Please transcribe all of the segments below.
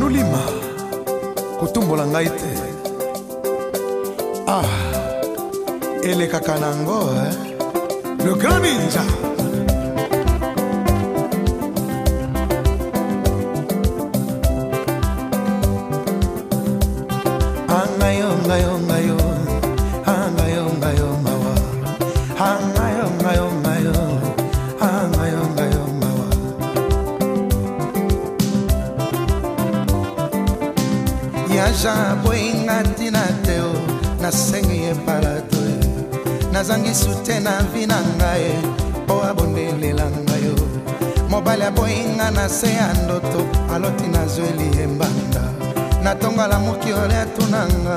banulima kotumbola ngai te ah elekaka nango eh? le grand ninja voyage boyinga ntina te o nasengi epala to nazangi sute na vi na ngai mpo abondelela ngai o mobali aboyinga na se ya ndoto aloti nazweli embanda natongola mokiole atunanga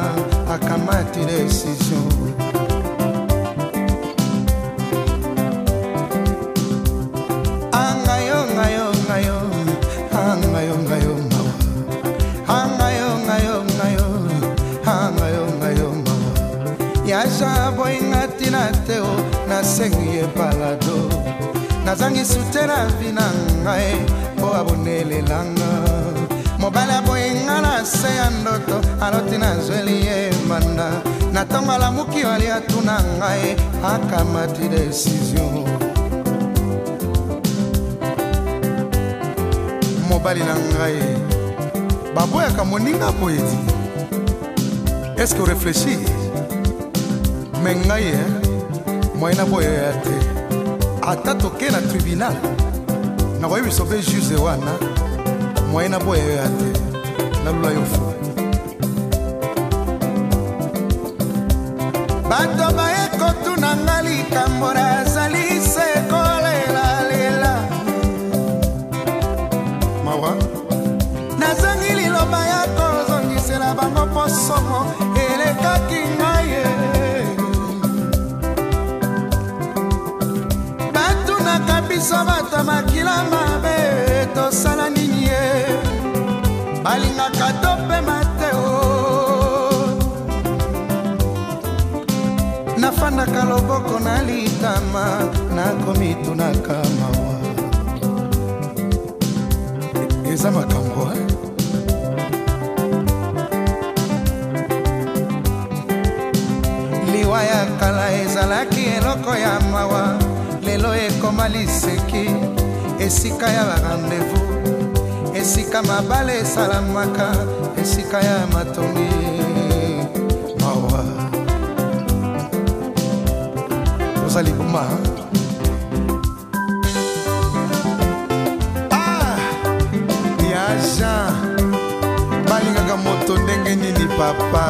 akamati desizio palado nazangi sute na vi na ngai mpo abonelelanga mobali aboyenga na se ya ndoto aloti nazweli ye mbanda na ntongo alamuki wali atuna ngai akamati desizio mobali na ngai baboyaka moninga poeti eske orefleshi me ngai eh? moyen na boyo ya te ata toke na tribunal nakoyi biso mpe juze wana moyen na boyo ya te nalula yo fo bato bayekotuna nga likambo nazali sekolelalela mawa nazangi liloba ya kozongisela bango mposomo balingaka to pema te o nafandaka loboko na litama nakomitunaka mawa eza makambo eh? liwa ya kala ezalaki eloko ya mawa lelo ekoma liseki esika ya barandevous esika mabale esalamaka esika ya matongi mawa oza libuma ah ya jean balingaka moto ndenge nini papa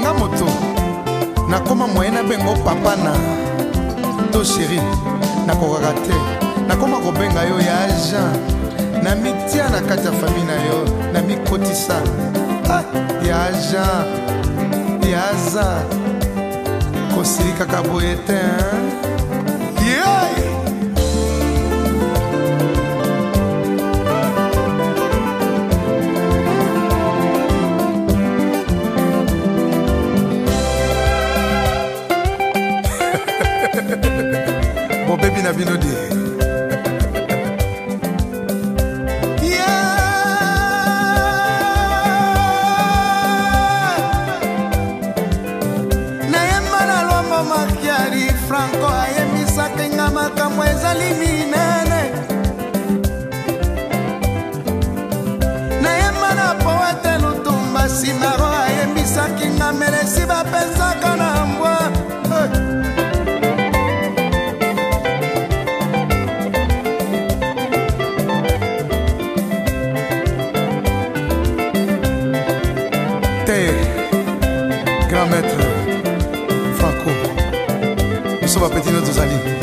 nga moto nakóma moye nabengo papa na to sheri nakokaka te nakóma kobenga yo ya jean na mitia na kati ya fami na yo na mikotisa ah, ya jean ya za kosili kaka boye te yeah! bobebi na bino de grand maître franco biso bapeti no tozali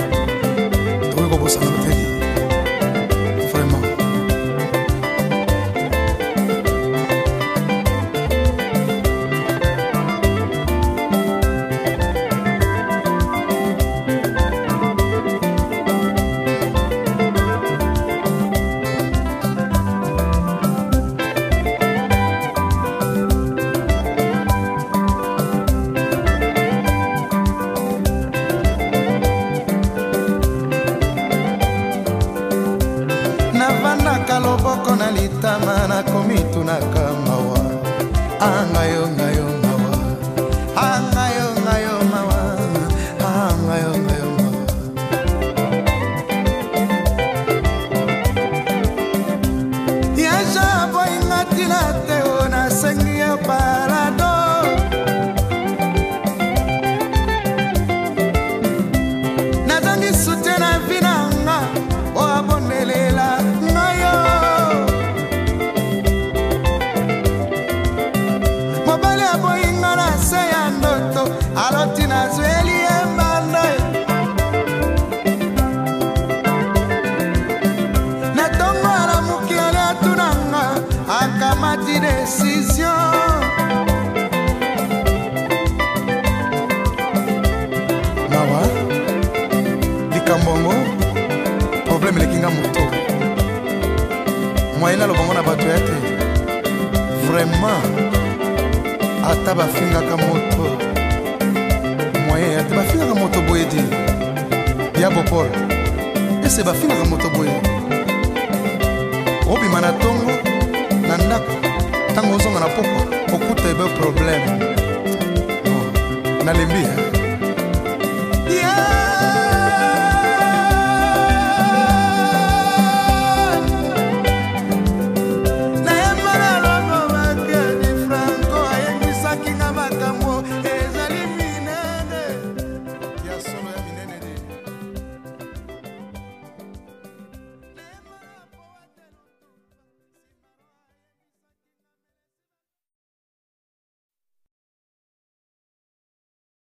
nakamati desizio mawa likambo yango probleme elekinga moto mwaye na lobongo na bato ya te vraimen ata bafingaka moto mwaye ate bafingaka moto boye di ya bopol ese bafingaka moto boye nalembi